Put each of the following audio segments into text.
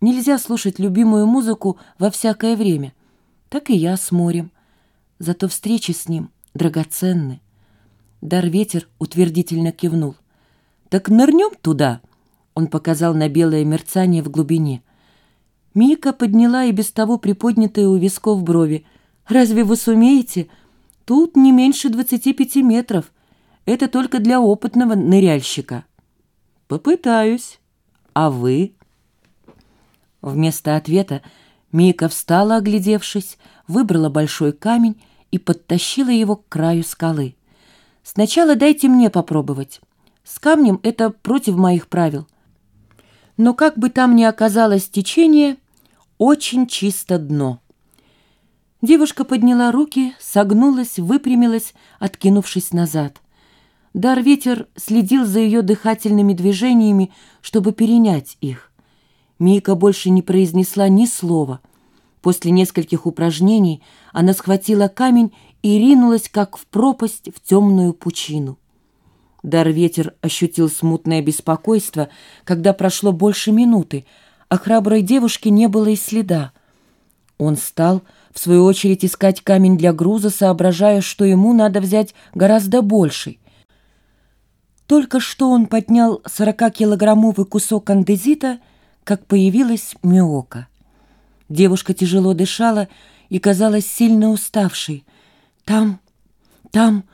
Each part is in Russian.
Нельзя слушать любимую музыку во всякое время. Так и я с морем. Зато встречи с ним драгоценны. Дар-ветер утвердительно кивнул. «Так нырнем туда!» Он показал на белое мерцание в глубине. Мика подняла и без того приподнятые у висков брови. «Разве вы сумеете? Тут не меньше двадцати пяти метров. Это только для опытного ныряльщика». «Попытаюсь. А вы?» Вместо ответа Мика встала, оглядевшись, выбрала большой камень и подтащила его к краю скалы. «Сначала дайте мне попробовать. С камнем это против моих правил. Но как бы там ни оказалось течение, очень чисто дно». Девушка подняла руки, согнулась, выпрямилась, откинувшись назад. Дар-ветер следил за ее дыхательными движениями, чтобы перенять их. Мика больше не произнесла ни слова. После нескольких упражнений она схватила камень и ринулась, как в пропасть, в темную пучину. Дар-ветер ощутил смутное беспокойство, когда прошло больше минуты, а храброй девушки не было и следа. Он стал, в свою очередь, искать камень для груза, соображая, что ему надо взять гораздо больший. Только что он поднял 40-килограммовый кусок андезита — как появилась Миока. Девушка тяжело дышала и казалась сильно уставшей. «Там, там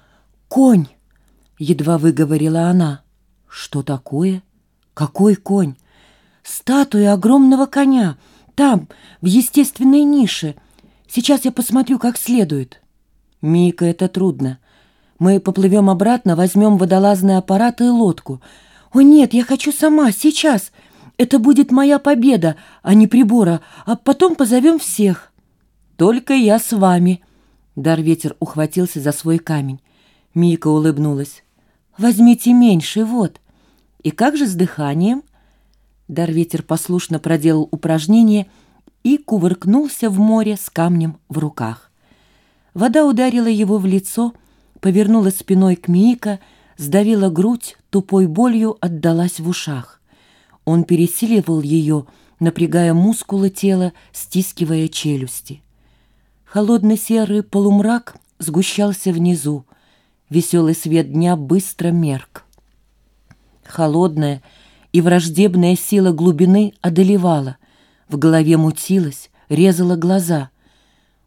конь!» — едва выговорила она. «Что такое? Какой конь?» «Статуя огромного коня. Там, в естественной нише. Сейчас я посмотрю как следует». «Мика, это трудно. Мы поплывем обратно, возьмем водолазный аппарат и лодку». «О нет, я хочу сама, сейчас!» Это будет моя победа, а не прибора, а потом позовем всех. Только я с вами. Дар-ветер ухватился за свой камень. Мика улыбнулась. Возьмите меньше, вот. И как же с дыханием? Дар-ветер послушно проделал упражнение и кувыркнулся в море с камнем в руках. Вода ударила его в лицо, повернула спиной к Мика, сдавила грудь, тупой болью отдалась в ушах. Он пересиливал ее, напрягая мускулы тела, стискивая челюсти. Холодный серый полумрак сгущался внизу. Веселый свет дня быстро мерк. Холодная и враждебная сила глубины одолевала. В голове мутилась, резала глаза.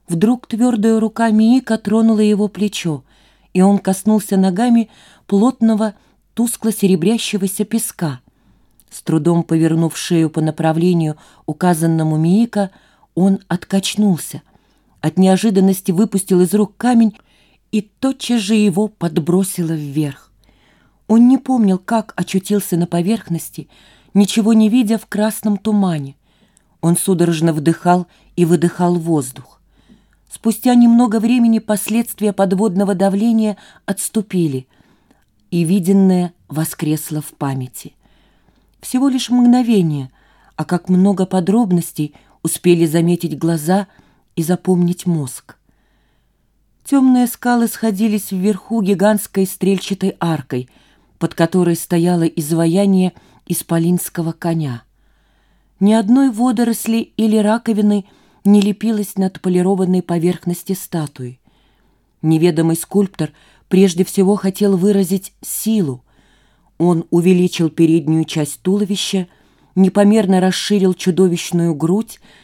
Вдруг твердая рука Миика тронула его плечо, и он коснулся ногами плотного, тускло-серебрящегося песка — с трудом повернув шею по направлению, указанному Миика, он откачнулся. От неожиданности выпустил из рук камень и тотчас же его подбросило вверх. Он не помнил, как очутился на поверхности, ничего не видя в красном тумане. Он судорожно вдыхал и выдыхал воздух. Спустя немного времени последствия подводного давления отступили, и виденное воскресло в памяти. Всего лишь мгновение, а как много подробностей успели заметить глаза и запомнить мозг. Темные скалы сходились вверху гигантской стрельчатой аркой, под которой стояло изваяние исполинского коня. Ни одной водоросли или раковины не лепилось на отполированной поверхности статуи. Неведомый скульптор прежде всего хотел выразить силу, он увеличил переднюю часть туловища, непомерно расширил чудовищную грудь